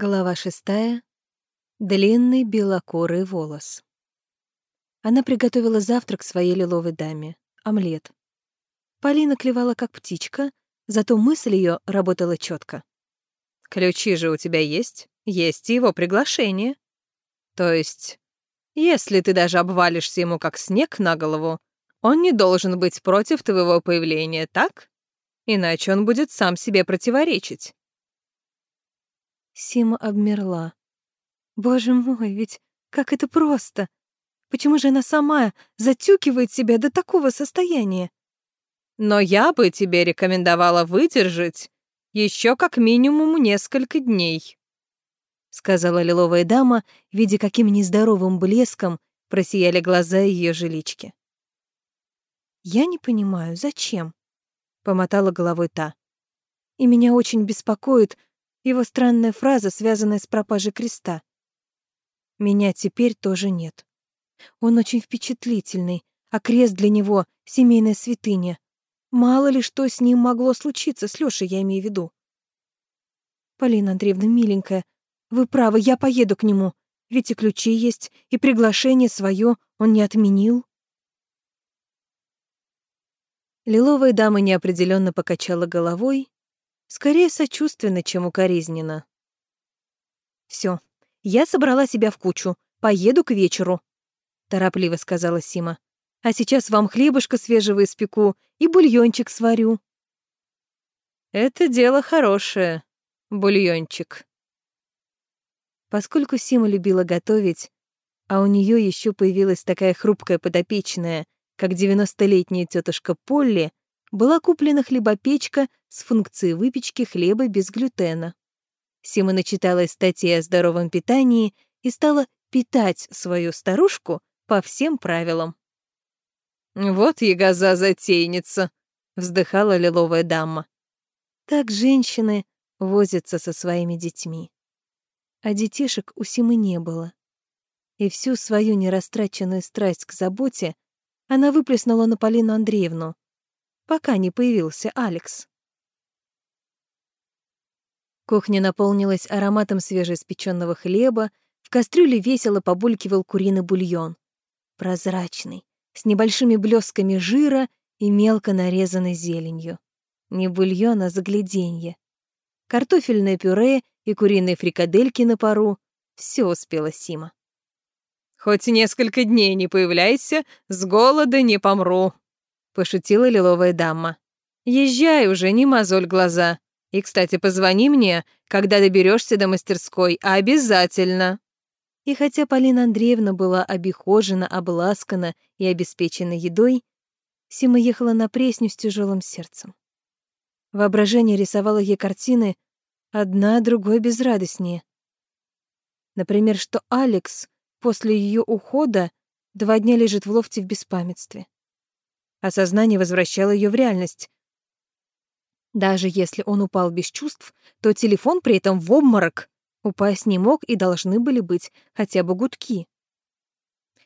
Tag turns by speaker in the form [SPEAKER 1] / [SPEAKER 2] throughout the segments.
[SPEAKER 1] Глава шестая. Длинный белокурый волос. Она приготовила завтрак своей лиловой даме — омлет. Полина клевала как птичка, зато мысль ее работала четко.
[SPEAKER 2] «Ключи же у тебя есть? Есть его приглашение. То есть, если ты даже обвалишься ему как снег на голову, он не должен быть против твоего появления, так? Иначе он будет сам себе противоречить.
[SPEAKER 1] Сима обмерла. Боже мой, ведь как это просто! Почему же она сама затюкивает себя до такого состояния?
[SPEAKER 2] Но я бы тебе рекомендовала выдержать еще как минимум несколько дней,
[SPEAKER 1] сказала лиловая дама, видя, каким нездоровым блеском просияли глаза ее жилички. Я не понимаю, зачем? помотала головой та. И меня очень беспокоит, его странная фраза, связанная с пропажей креста. Меня теперь тоже нет. Он очень впечатлительный, а крест для него — семейная святыня. Мало ли что с ним могло случиться, с Лёшей я имею в виду. Полина Андреевна, миленькая, вы правы, я поеду к нему, ведь и ключи есть, и приглашение свое он не отменил. Лиловая дама неопределенно покачала головой, Скорее сочувственно, чем укоризненно. Все, я собрала себя в кучу. Поеду к вечеру», — торопливо сказала Сима. «А сейчас вам хлебушка свежего испеку и бульончик сварю».
[SPEAKER 2] «Это дело хорошее, бульончик».
[SPEAKER 1] Поскольку Сима любила готовить, а у нее еще появилась такая хрупкая подопечная, как девяностолетняя тетушка Полли, была куплена хлебопечка с функцией выпечки хлеба без глютена. Сима начиталась статьи о здоровом питании и стала питать свою старушку по всем правилам.
[SPEAKER 2] «Вот ягоза-затейница», — вздыхала лиловая дама.
[SPEAKER 1] Так женщины возятся со своими детьми. А детишек у Симы не было. И всю свою нерастраченную страсть к заботе она выплеснула на Полину Андреевну, пока не появился Алекс. Кухня наполнилась ароматом свежеиспеченного хлеба, в кастрюле весело побулькивал куриный бульон. Прозрачный, с небольшими блесками жира и мелко нарезанной зеленью. Не бульон, а загляденье. Картофельное пюре и куриные фрикадельки на пару — все успела Сима.
[SPEAKER 2] «Хоть несколько дней не появляйся, с голода не помру», пошутила лиловая дама. Езжай уже, не мозоль глаза. И, кстати, позвони мне, когда доберешься до мастерской, обязательно.
[SPEAKER 1] И хотя Полина Андреевна была обихожена, обласкана и обеспечена едой, Сима ехала на пресню с тяжелым сердцем. Воображение рисовало ей картины, одна другой безрадостнее. Например, что Алекс после ее ухода два дня лежит в лофте в беспамятстве. Осознание возвращало ее в реальность. Даже если он упал без чувств, то телефон при этом в обморок. Упасть не мог и должны были быть хотя бы гудки.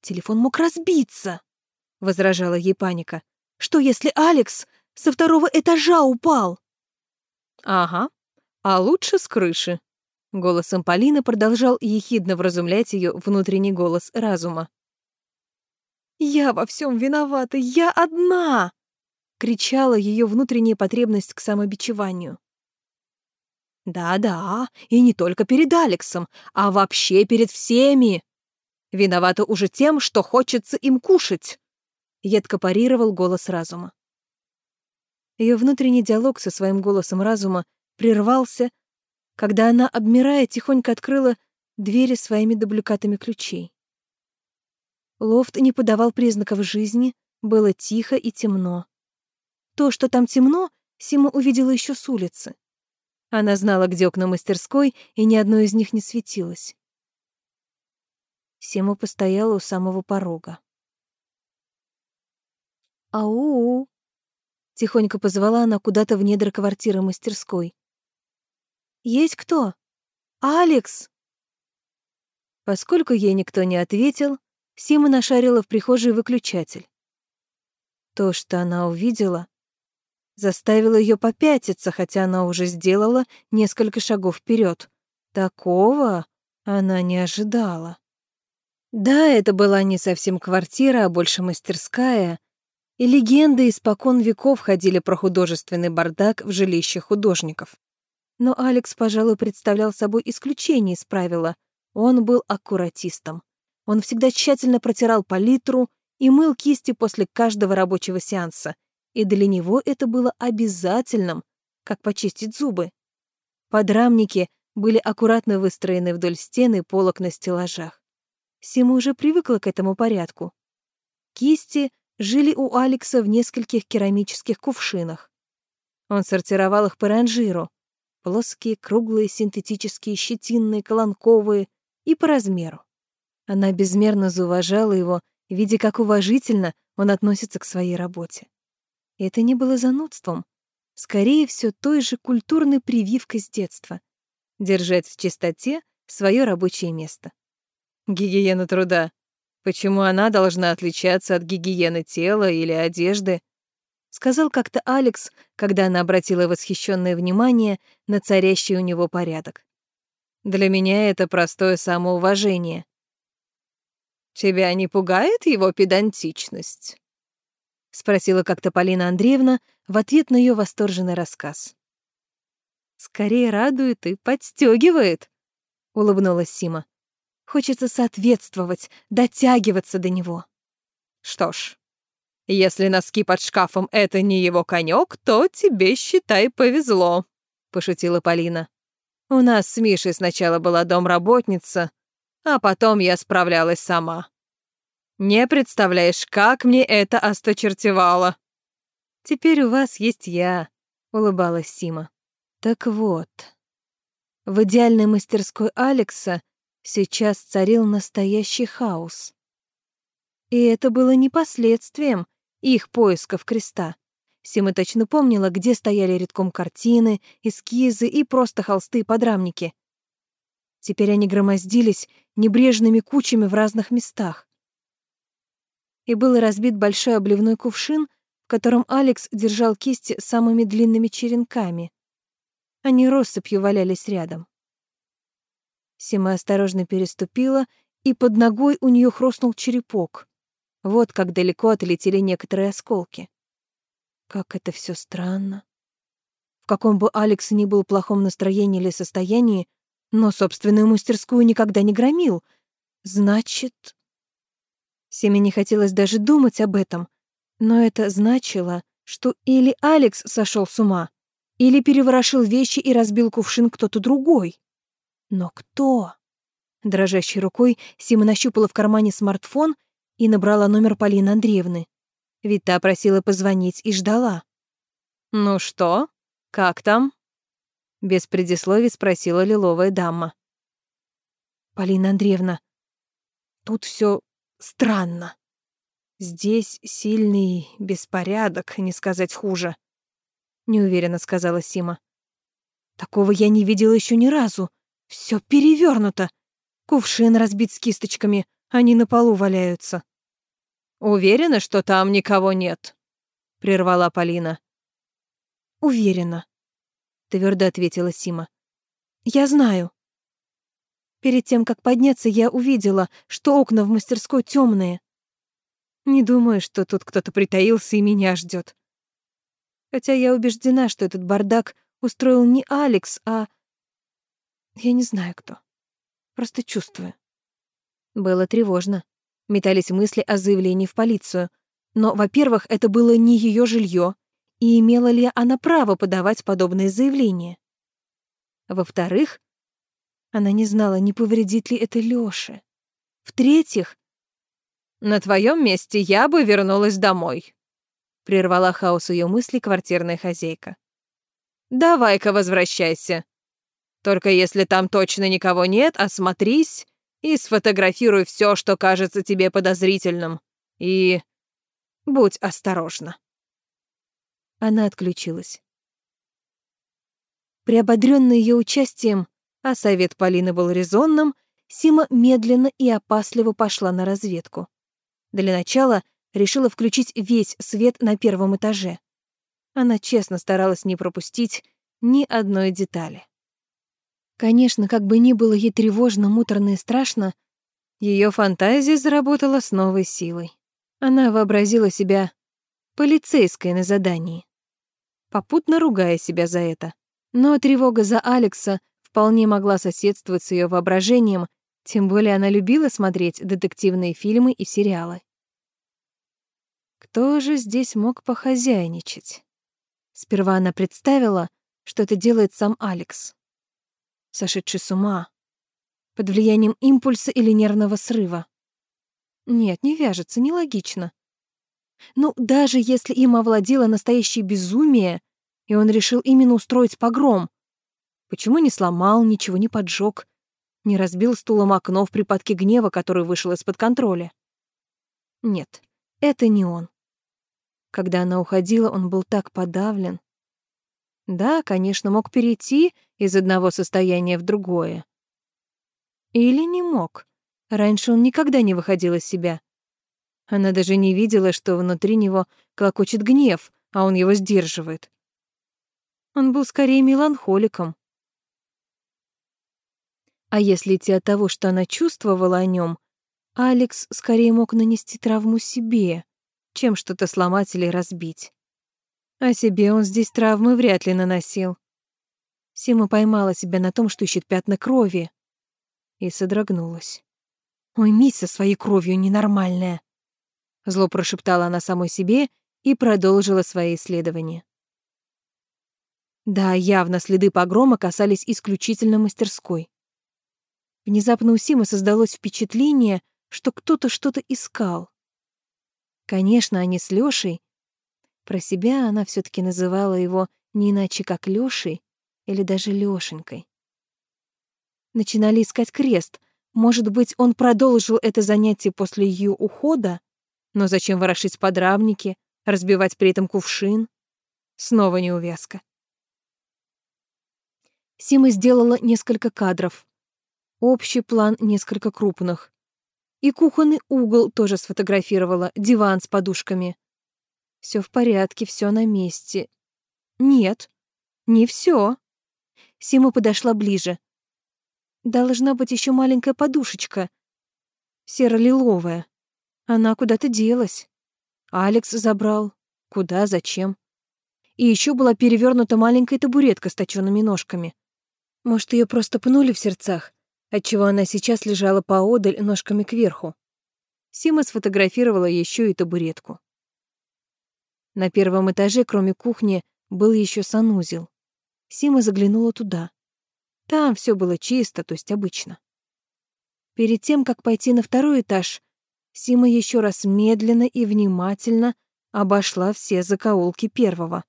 [SPEAKER 1] «Телефон мог разбиться», — возражала ей паника. «Что, если Алекс со второго этажа упал?»
[SPEAKER 2] «Ага, а лучше с крыши», — голосом Полины продолжал ехидно вразумлять ее внутренний голос разума.
[SPEAKER 1] «Я во всем виновата! Я одна!» — кричала ее внутренняя потребность к самобичеванию. «Да-да, и не только перед Алексом, а вообще перед всеми. Виновата уже тем, что хочется им кушать», — едко парировал голос разума. Ее внутренний диалог со своим голосом разума прервался, когда она, обмирая, тихонько открыла двери своими дубликатами ключей. Лофт не подавал признаков жизни, было тихо и темно. То, что там темно, Сима увидела еще с улицы. Она знала, где окна мастерской, и ни одно из них не светилось. Сима постояла у самого порога. «Ау!» — тихонько позвала она куда-то в недра квартиры мастерской. «Есть кто? Алекс!» Поскольку ей никто не ответил, Сима нашарила в прихожей выключатель. То, что она увидела, заставило ее попятиться, хотя она уже сделала несколько шагов вперед. Такого она не ожидала. Да, это была не совсем квартира, а больше мастерская, и легенды испокон веков ходили про художественный бардак в жилище художников. Но Алекс, пожалуй, представлял собой исключение из правила. Он был аккуратистом. Он всегда тщательно протирал палитру и мыл кисти после каждого рабочего сеанса, и для него это было обязательным, как почистить зубы. Подрамники были аккуратно выстроены вдоль стены полок на стеллажах. Сима уже привыкла к этому порядку. Кисти жили у Алекса в нескольких керамических кувшинах. Он сортировал их по ранжиру. Плоские, круглые, синтетические, щетинные, колонковые и по размеру. Она безмерно зауважала его, видя, как уважительно он относится к своей работе. И это не было занудством. Скорее все той же культурной прививкой с детства. Держать в чистоте свое рабочее место.
[SPEAKER 2] Гигиена труда. Почему она должна отличаться от гигиены тела или одежды?
[SPEAKER 1] Сказал как-то Алекс, когда она обратила восхищенное внимание на царящий у него порядок.
[SPEAKER 2] Для меня это простое самоуважение. Тебя не пугает его педантичность?
[SPEAKER 1] Спросила как-то Полина Андреевна в ответ на ее восторженный рассказ. Скорее радует и подстегивает, улыбнулась Сима. Хочется соответствовать, дотягиваться до него.
[SPEAKER 2] Что ж, если носки под шкафом — это не его конек, то тебе, считай, повезло, — пошутила Полина. У нас с Мишей сначала была домработница, а потом я справлялась сама. Не представляешь, как мне это осточертевало.
[SPEAKER 1] Теперь у вас есть я, — улыбалась Сима. Так вот, в идеальной мастерской Алекса Сейчас царил настоящий хаос. И это было не последствием их поисков креста. Сима точно помнила, где стояли редком картины, эскизы и просто холсты и подрамники. Теперь они громоздились небрежными кучами в разных местах. И был разбит большой обливной кувшин, в котором Алекс держал кисти самыми длинными черенками. Они россыпью валялись рядом. Сима осторожно переступила, и под ногой у нее хрустнул черепок. Вот как далеко отлетели некоторые осколки. Как это все странно. В каком бы Алекс ни был плохом настроении или состоянии, но собственную мастерскую никогда не громил. Значит... Семе не хотелось даже думать об этом, но это значило, что или Алекс сошел с ума, или переворошил вещи и разбил кувшин кто-то другой. Но кто? Дрожащей рукой Сима нащупала в кармане смартфон и набрала номер Полины Андреевны. Ведь та просила позвонить и ждала.
[SPEAKER 2] «Ну что? Как там?»
[SPEAKER 1] Без предисловий спросила лиловая дама. «Полина Андреевна, тут все странно. Здесь сильный беспорядок, не сказать хуже», — неуверенно сказала Сима. «Такого я не видела еще ни разу. Все перевернуто. Кувшин разбит с кисточками, они на полу валяются.
[SPEAKER 2] Уверена, что там никого нет? прервала Полина.
[SPEAKER 1] Уверена, твердо ответила Сима. Я знаю. Перед тем, как подняться, я увидела, что окна в мастерской темные. Не думаю, что тут кто-то притаился и меня ждет. Хотя я убеждена, что этот бардак устроил не Алекс, а я не знаю кто. Просто чувствую. Было тревожно. Метались мысли о заявлении в полицию. Но, во-первых, это было не ее жилье, и имела ли она право подавать подобные заявления. Во-вторых, она не знала, не повредит ли это Лёше. В-третьих,
[SPEAKER 2] «На твоем месте я бы вернулась домой», — прервала хаос ее мысли квартирная хозяйка. «Давай-ка возвращайся. Только если там точно никого нет, осмотрись и сфотографируй все, что кажется тебе подозрительным. И будь осторожна.
[SPEAKER 1] Она отключилась. Приободрённая ее участием, а совет Полины был резонным, Сима медленно и опасливо пошла на разведку. Для начала решила включить весь свет на первом этаже. Она честно старалась не пропустить ни одной детали. Конечно, как бы ни было ей тревожно, муторно и страшно, ее фантазия заработала с новой силой. Она вообразила себя полицейской на задании, попутно ругая себя за это. Но тревога за Алекса вполне могла соседствовать с ее воображением, тем более она любила смотреть детективные фильмы и сериалы. Кто же здесь мог похозяйничать? Сперва она представила, что это делает сам Алекс. Сошедший с ума. Под влиянием импульса или нервного срыва. Нет, не вяжется, нелогично. Ну, даже если им овладело настоящее безумие, и он решил именно устроить погром, почему не сломал, ничего не поджег, не разбил стулом окно в припадке гнева, который вышел из-под контроля? Нет, это не он. Когда она уходила, он был так подавлен. Да, конечно, мог перейти из одного состояния в другое. Или не мог. Раньше он никогда не выходил из себя. Она даже не видела, что внутри него клокочет гнев, а он его сдерживает. Он был скорее меланхоликом. А если идти от того, что она чувствовала о нем, Алекс скорее мог нанести травму себе, чем что-то сломать или разбить. А себе он здесь травмы вряд ли наносил. Сима поймала себя на том, что ищет пятна крови, и содрогнулась. «Ой, Мисс со своей кровью ненормальная!» Зло прошептала она самой себе и продолжила свои исследования. Да, явно следы погрома касались исключительно мастерской. Внезапно у Симы создалось впечатление, что кто-то что-то искал. Конечно, они с Лёшей. Про себя она все таки называла его не иначе, как Лёшей или даже Лёшенькой. Начинали искать крест. Может быть, он продолжил это занятие после ее ухода? Но зачем ворошить подрамники, разбивать при этом кувшин? Снова неувязка. Сима сделала несколько кадров. Общий план несколько крупных. И кухонный угол тоже сфотографировала, диван с подушками. Все в порядке, все на месте. Нет, не все. Сима подошла ближе. Должна быть еще маленькая подушечка. Серо-лиловая. Она куда-то делась. Алекс забрал. Куда, зачем? И еще была перевернута маленькая табуретка с точенными ножками. Может, ее просто пнули в сердцах? отчего она сейчас лежала поодаль ножками кверху. Сима сфотографировала еще и табуретку. На первом этаже, кроме кухни, был еще санузел. Сима заглянула туда. Там все было чисто, то есть обычно. Перед тем, как пойти на второй этаж, Сима еще раз медленно и внимательно обошла все закоулки первого.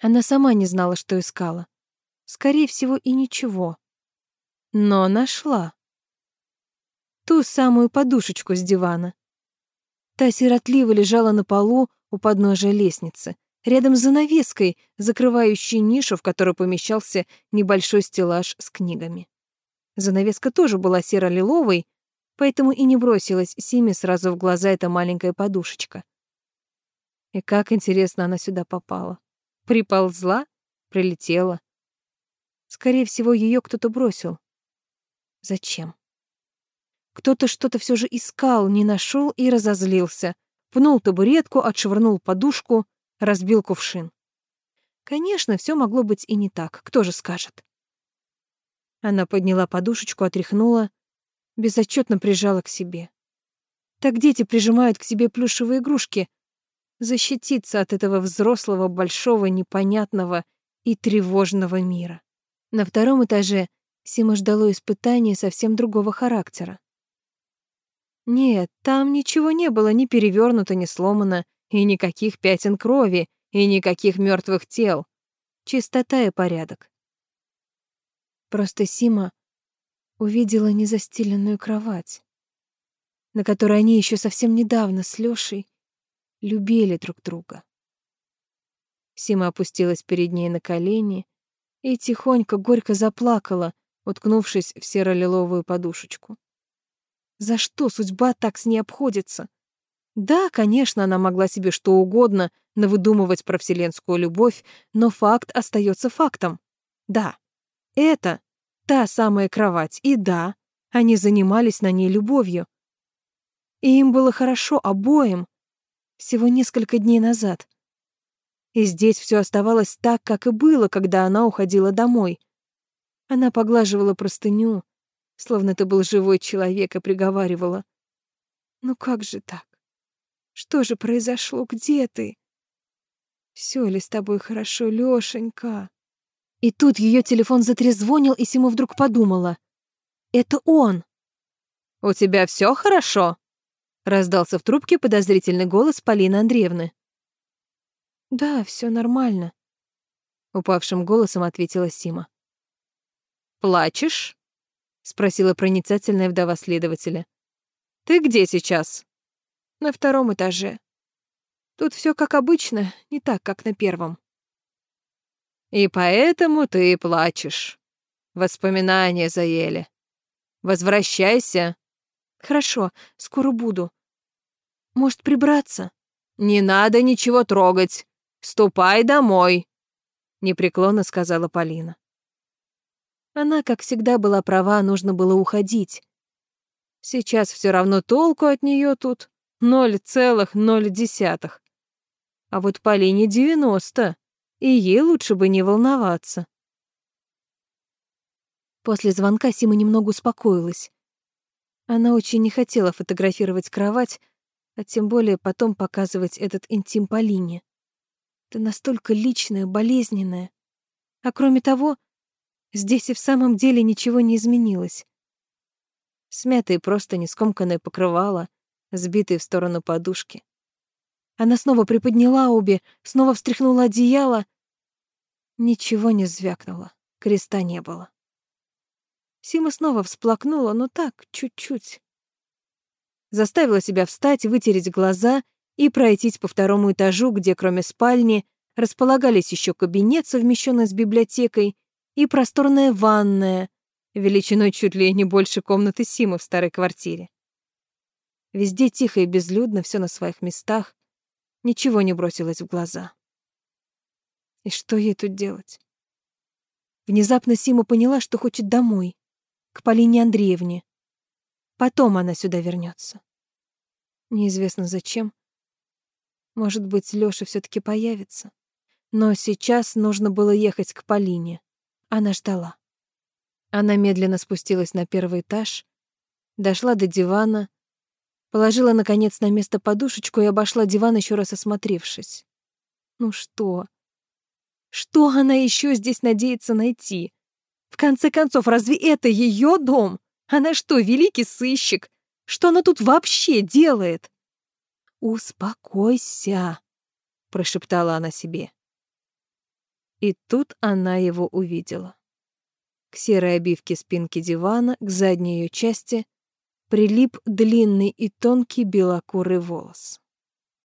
[SPEAKER 1] Она сама не знала, что искала. Скорее всего, и ничего но нашла. Ту самую подушечку с дивана. Та сиротливо лежала на полу у подножия лестницы, рядом с занавеской, закрывающей нишу, в которой помещался небольшой стеллаж с книгами. Занавеска тоже была серо-лиловой, поэтому и не бросилась Симе сразу в глаза эта маленькая подушечка. И как интересно она сюда попала. Приползла, прилетела. Скорее всего, ее кто-то бросил. Зачем? Кто-то что-то все же искал, не нашел и разозлился. Пнул табуретку, отшвырнул подушку, разбил кувшин. Конечно, все могло быть и не так, кто же скажет. Она подняла подушечку, отряхнула, безотчетно прижала к себе. Так дети прижимают к себе плюшевые игрушки. Защититься от этого взрослого, большого, непонятного и тревожного мира. На втором этаже Сима ждало испытания совсем другого характера. Нет, там ничего не было ни перевернуто, ни сломано, и никаких пятен крови, и никаких мертвых тел. Чистота и порядок. Просто Сима увидела незастеленную кровать, на которой они еще совсем недавно с Лёшей любили друг друга. Сима опустилась перед ней на колени и тихонько горько заплакала, уткнувшись в серо-лиловую подушечку. За что судьба так с ней обходится? Да, конечно, она могла себе что угодно навыдумывать про вселенскую любовь, но факт остается фактом. Да, это та самая кровать, и да, они занимались на ней любовью. И им было хорошо обоим, всего несколько дней назад. И здесь все оставалось так, как и было, когда она уходила домой. Она поглаживала простыню, словно это был живой человек, и приговаривала. «Ну как же так? Что же произошло? Где ты? Все ли с тобой хорошо, Лёшенька?» И тут ее телефон затрезвонил, и Сима вдруг подумала. «Это он!»
[SPEAKER 2] «У тебя все хорошо?» — раздался в трубке подозрительный голос Полины Андреевны.
[SPEAKER 1] «Да, все нормально», — упавшим голосом ответила Сима.
[SPEAKER 2] «Плачешь?» — спросила проницательная вдова следователя. «Ты где сейчас?»
[SPEAKER 1] «На втором этаже. Тут все как обычно, не так, как на первом».
[SPEAKER 2] «И поэтому ты плачешь. Воспоминания заели. Возвращайся».
[SPEAKER 1] «Хорошо, скоро буду. Может, прибраться?»
[SPEAKER 2] «Не надо ничего трогать. Ступай домой», — непреклонно сказала Полина.
[SPEAKER 1] Она, как всегда, была права, нужно было уходить.
[SPEAKER 2] Сейчас все равно толку от нее тут ноль целых ноль десятых. А вот Полине девяносто, и ей лучше бы не волноваться.
[SPEAKER 1] После звонка Сима немного успокоилась. Она очень не хотела фотографировать кровать, а тем более потом показывать этот интим Полине. Это настолько личное, болезненное. А кроме того, здесь и в самом деле ничего не изменилось. Смятые просто нескомканное покрывало, сбитые в сторону подушки. Она снова приподняла обе, снова встряхнула одеяло. Ничего не звякнуло, креста не было. Сима снова всплакнула, но так, чуть-чуть. Заставила себя встать, вытереть глаза и пройтись по второму этажу, где кроме спальни располагались еще кабинет, совмещенный с библиотекой, и просторная ванная, величиной чуть ли не больше комнаты Симы в старой квартире. Везде тихо и безлюдно, все на своих местах, ничего не бросилось в глаза. И что ей тут делать? Внезапно Сима поняла, что хочет домой, к Полине Андреевне. Потом она сюда вернется. Неизвестно зачем, может быть, Лёша всё-таки появится. Но сейчас нужно было ехать к Полине. Она ждала. Она медленно спустилась на первый этаж, дошла до дивана, положила, наконец, на место подушечку и обошла диван, ещё раз осмотревшись. Ну что? Что она ещё здесь надеется найти? В конце концов, разве это её дом? Она что, великий сыщик? Что она тут вообще делает? «Успокойся», — прошептала она себе. И тут она его увидела. К серой обивке спинки дивана, к задней ее части, прилип длинный и тонкий белокурый волос.